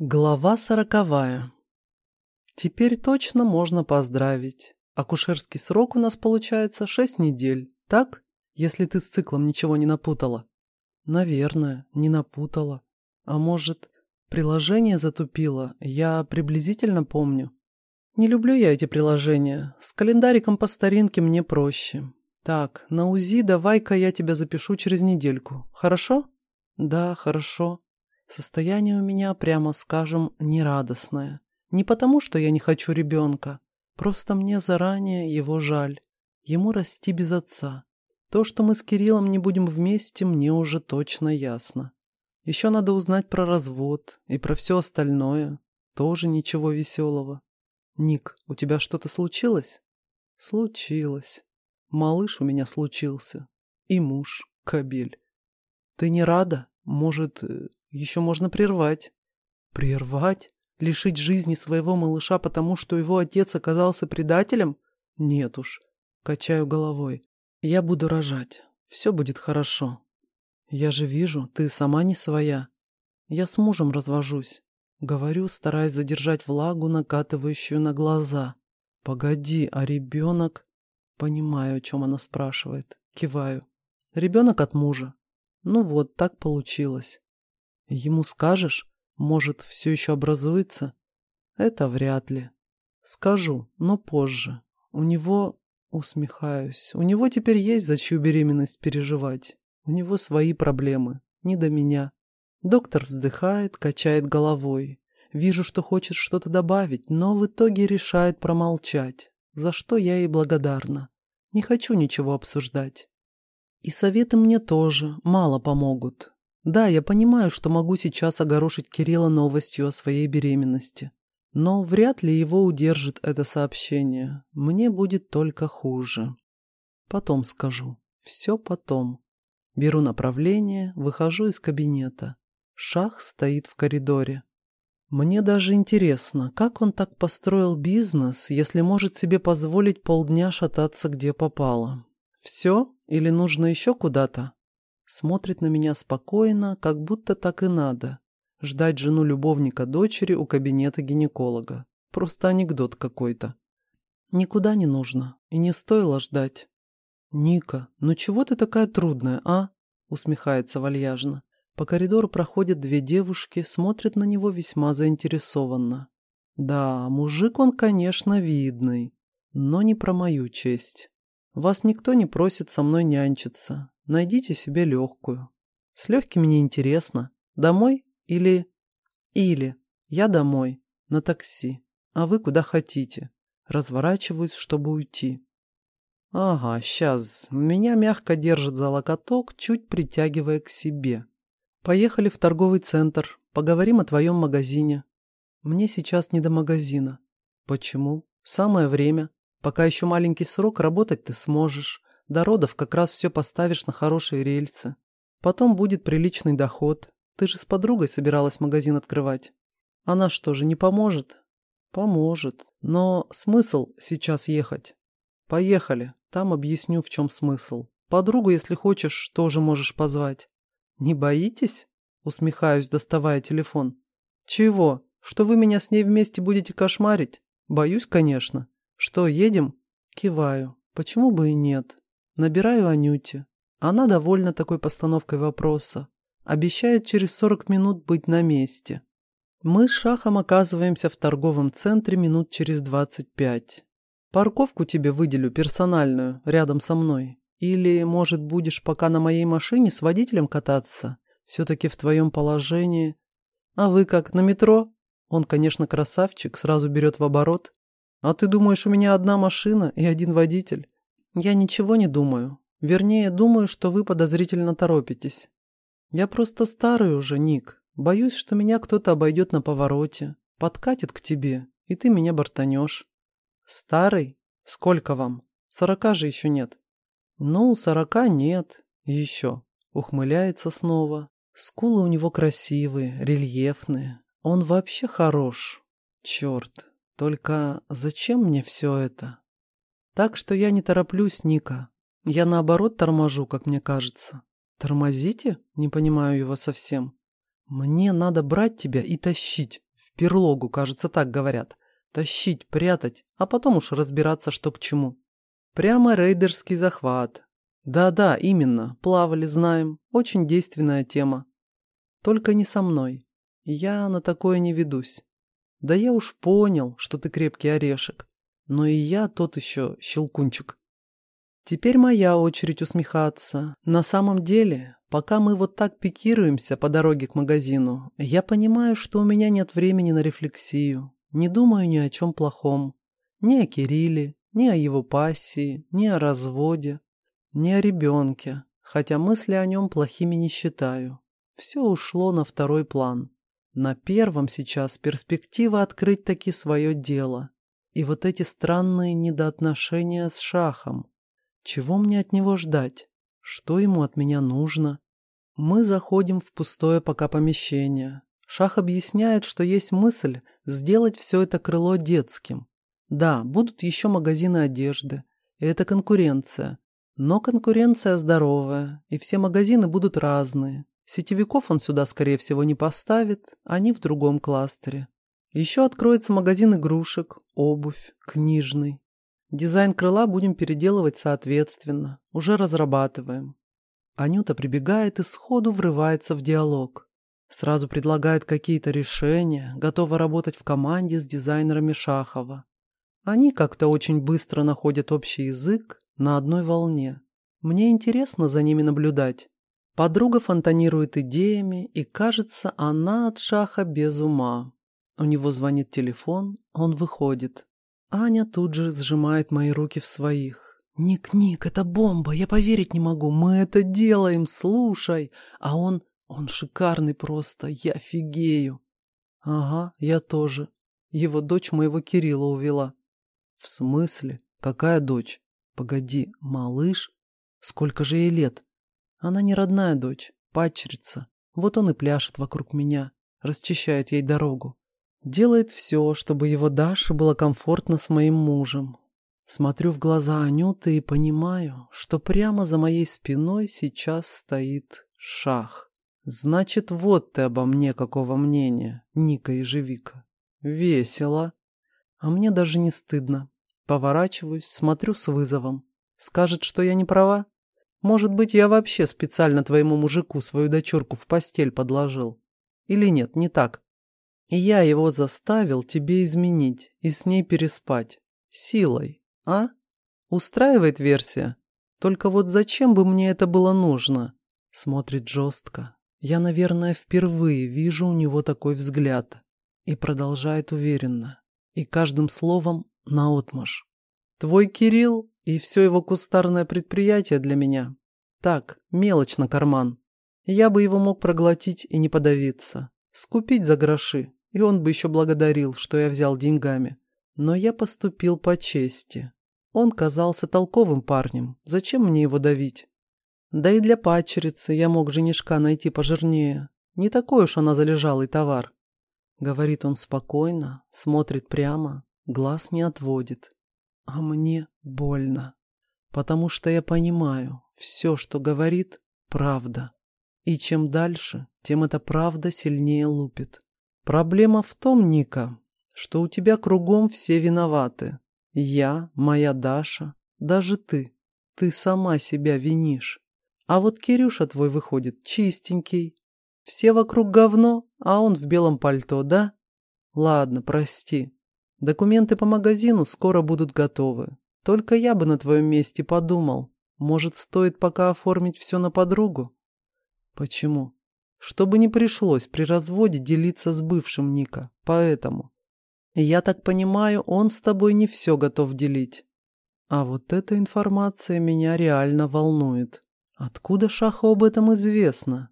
Глава сороковая. Теперь точно можно поздравить. Акушерский срок у нас получается шесть недель, так? Если ты с циклом ничего не напутала. Наверное, не напутала. А может, приложение затупило? Я приблизительно помню. Не люблю я эти приложения. С календариком по старинке мне проще. Так, на УЗИ давай-ка я тебя запишу через недельку. Хорошо? Да, хорошо. Состояние у меня, прямо скажем, нерадостное. Не потому, что я не хочу ребенка. Просто мне заранее его жаль. Ему расти без отца. То, что мы с Кириллом не будем вместе, мне уже точно ясно. Еще надо узнать про развод и про все остальное. Тоже ничего веселого. Ник, у тебя что-то случилось? Случилось. Малыш у меня случился. И муж, кабель. Ты не рада? Может, э, еще можно прервать. Прервать? Лишить жизни своего малыша, потому что его отец оказался предателем? Нет уж. Качаю головой. Я буду рожать. Все будет хорошо. Я же вижу, ты сама не своя. Я с мужем развожусь. Говорю, стараясь задержать влагу, накатывающую на глаза. Погоди, а ребенок... Понимаю, о чем она спрашивает. Киваю. Ребенок от мужа. Ну вот, так получилось. Ему скажешь? Может, все еще образуется? Это вряд ли. Скажу, но позже. У него... Усмехаюсь. У него теперь есть за чью беременность переживать. У него свои проблемы. Не до меня. Доктор вздыхает, качает головой. Вижу, что хочет что-то добавить, но в итоге решает промолчать. За что я ей благодарна. Не хочу ничего обсуждать. И советы мне тоже мало помогут. Да, я понимаю, что могу сейчас огорошить Кирилла новостью о своей беременности. Но вряд ли его удержит это сообщение. Мне будет только хуже. Потом скажу. Все потом. Беру направление, выхожу из кабинета. Шах стоит в коридоре. Мне даже интересно, как он так построил бизнес, если может себе позволить полдня шататься где попало. Все? Или нужно еще куда-то? Смотрит на меня спокойно, как будто так и надо. Ждать жену любовника дочери у кабинета гинеколога. Просто анекдот какой-то. Никуда не нужно. И не стоило ждать. «Ника, ну чего ты такая трудная, а?» Усмехается вальяжно. По коридору проходят две девушки, смотрят на него весьма заинтересованно. Да, мужик он, конечно, видный, но не про мою честь. Вас никто не просит со мной нянчиться. Найдите себе легкую. С легким мне интересно. Домой или... Или я домой, на такси, а вы куда хотите. Разворачиваюсь, чтобы уйти. Ага, сейчас. Меня мягко держит за локоток, чуть притягивая к себе. Поехали в торговый центр. Поговорим о твоем магазине. Мне сейчас не до магазина. Почему? Самое время. Пока еще маленький срок, работать ты сможешь. До родов как раз все поставишь на хорошие рельсы. Потом будет приличный доход. Ты же с подругой собиралась магазин открывать. Она что же, не поможет? Поможет. Но смысл сейчас ехать? Поехали. Там объясню, в чем смысл. Подругу, если хочешь, тоже можешь позвать. Не боитесь? Усмехаюсь, доставая телефон. Чего? Что вы меня с ней вместе будете кошмарить? Боюсь, конечно. Что, едем? Киваю. Почему бы и нет? Набираю Анюте. Она довольна такой постановкой вопроса. Обещает через 40 минут быть на месте. Мы с Шахом оказываемся в торговом центре минут через 25. Парковку тебе выделю персональную, рядом со мной. Или, может, будешь пока на моей машине с водителем кататься? Все-таки в твоем положении. А вы как, на метро? Он, конечно, красавчик, сразу берет в оборот. А ты думаешь, у меня одна машина и один водитель? Я ничего не думаю. Вернее, думаю, что вы подозрительно торопитесь. Я просто старый уже, Ник. Боюсь, что меня кто-то обойдет на повороте, подкатит к тебе, и ты меня бортанешь. Старый? Сколько вам? Сорока же еще нет. Ну, сорока нет. Еще. Ухмыляется снова. Скулы у него красивые, рельефные. Он вообще хорош. Черт. Только зачем мне все это? Так что я не тороплюсь, Ника. Я наоборот торможу, как мне кажется. Тормозите? Не понимаю его совсем. Мне надо брать тебя и тащить. Перлогу, кажется, так говорят. Тащить, прятать, а потом уж разбираться, что к чему. Прямо рейдерский захват. Да-да, именно, плавали, знаем. Очень действенная тема. Только не со мной. Я на такое не ведусь. Да я уж понял, что ты крепкий орешек. Но и я тот еще щелкунчик. Теперь моя очередь усмехаться. На самом деле, пока мы вот так пикируемся по дороге к магазину, я понимаю, что у меня нет времени на рефлексию. Не думаю ни о чем плохом. Ни о Кирилле, ни о его пассии, ни о разводе, ни о ребенке, хотя мысли о нем плохими не считаю. Все ушло на второй план. На первом сейчас перспектива открыть таки свое дело. И вот эти странные недоотношения с Шахом. Чего мне от него ждать? Что ему от меня нужно? Мы заходим в пустое пока помещение. Шах объясняет, что есть мысль сделать все это крыло детским. Да, будут еще магазины одежды. И это конкуренция. Но конкуренция здоровая, и все магазины будут разные. Сетевиков он сюда, скорее всего, не поставит, они в другом кластере. Еще откроется магазин игрушек, обувь, книжный. Дизайн крыла будем переделывать соответственно, уже разрабатываем. Анюта прибегает и сходу врывается в диалог. Сразу предлагает какие-то решения, готова работать в команде с дизайнерами Шахова. Они как-то очень быстро находят общий язык на одной волне. Мне интересно за ними наблюдать. Подруга фонтанирует идеями, и кажется, она от шаха без ума. У него звонит телефон, он выходит. Аня тут же сжимает мои руки в своих. «Ник, Ник, это бомба, я поверить не могу, мы это делаем, слушай!» А он, он шикарный просто, я офигею. «Ага, я тоже. Его дочь моего Кирилла увела». «В смысле? Какая дочь? Погоди, малыш? Сколько же ей лет?» Она не родная дочь, падчерица. Вот он и пляшет вокруг меня, расчищает ей дорогу. Делает все, чтобы его Даше было комфортно с моим мужем. Смотрю в глаза Анюты и понимаю, что прямо за моей спиной сейчас стоит шах. Значит, вот ты обо мне какого мнения, Ника Ежевика. Весело. А мне даже не стыдно. Поворачиваюсь, смотрю с вызовом. Скажет, что я не права? Может быть, я вообще специально твоему мужику свою дочурку в постель подложил? Или нет, не так? И я его заставил тебе изменить и с ней переспать. Силой, а? Устраивает версия? Только вот зачем бы мне это было нужно? Смотрит жестко. Я, наверное, впервые вижу у него такой взгляд. И продолжает уверенно. И каждым словом наотмашь. Твой Кирилл и все его кустарное предприятие для меня. Так, мелочь на карман. Я бы его мог проглотить и не подавиться. Скупить за гроши, и он бы еще благодарил, что я взял деньгами. Но я поступил по чести. Он казался толковым парнем. Зачем мне его давить? Да и для падчерицы я мог женишка найти пожирнее. Не такой уж она залежалый товар. Говорит он спокойно, смотрит прямо, глаз не отводит. А мне больно. Потому что я понимаю, все, что говорит, правда. И чем дальше, тем эта правда сильнее лупит. Проблема в том, Ника, что у тебя кругом все виноваты. Я, моя Даша, даже ты. Ты сама себя винишь. А вот Кирюша твой выходит чистенький. Все вокруг говно, а он в белом пальто, да? Ладно, прости. Документы по магазину скоро будут готовы. Только я бы на твоем месте подумал. Может, стоит пока оформить все на подругу? Почему? Чтобы не пришлось при разводе делиться с бывшим Ника. Поэтому. Я так понимаю, он с тобой не все готов делить. А вот эта информация меня реально волнует. Откуда Шаху об этом известно?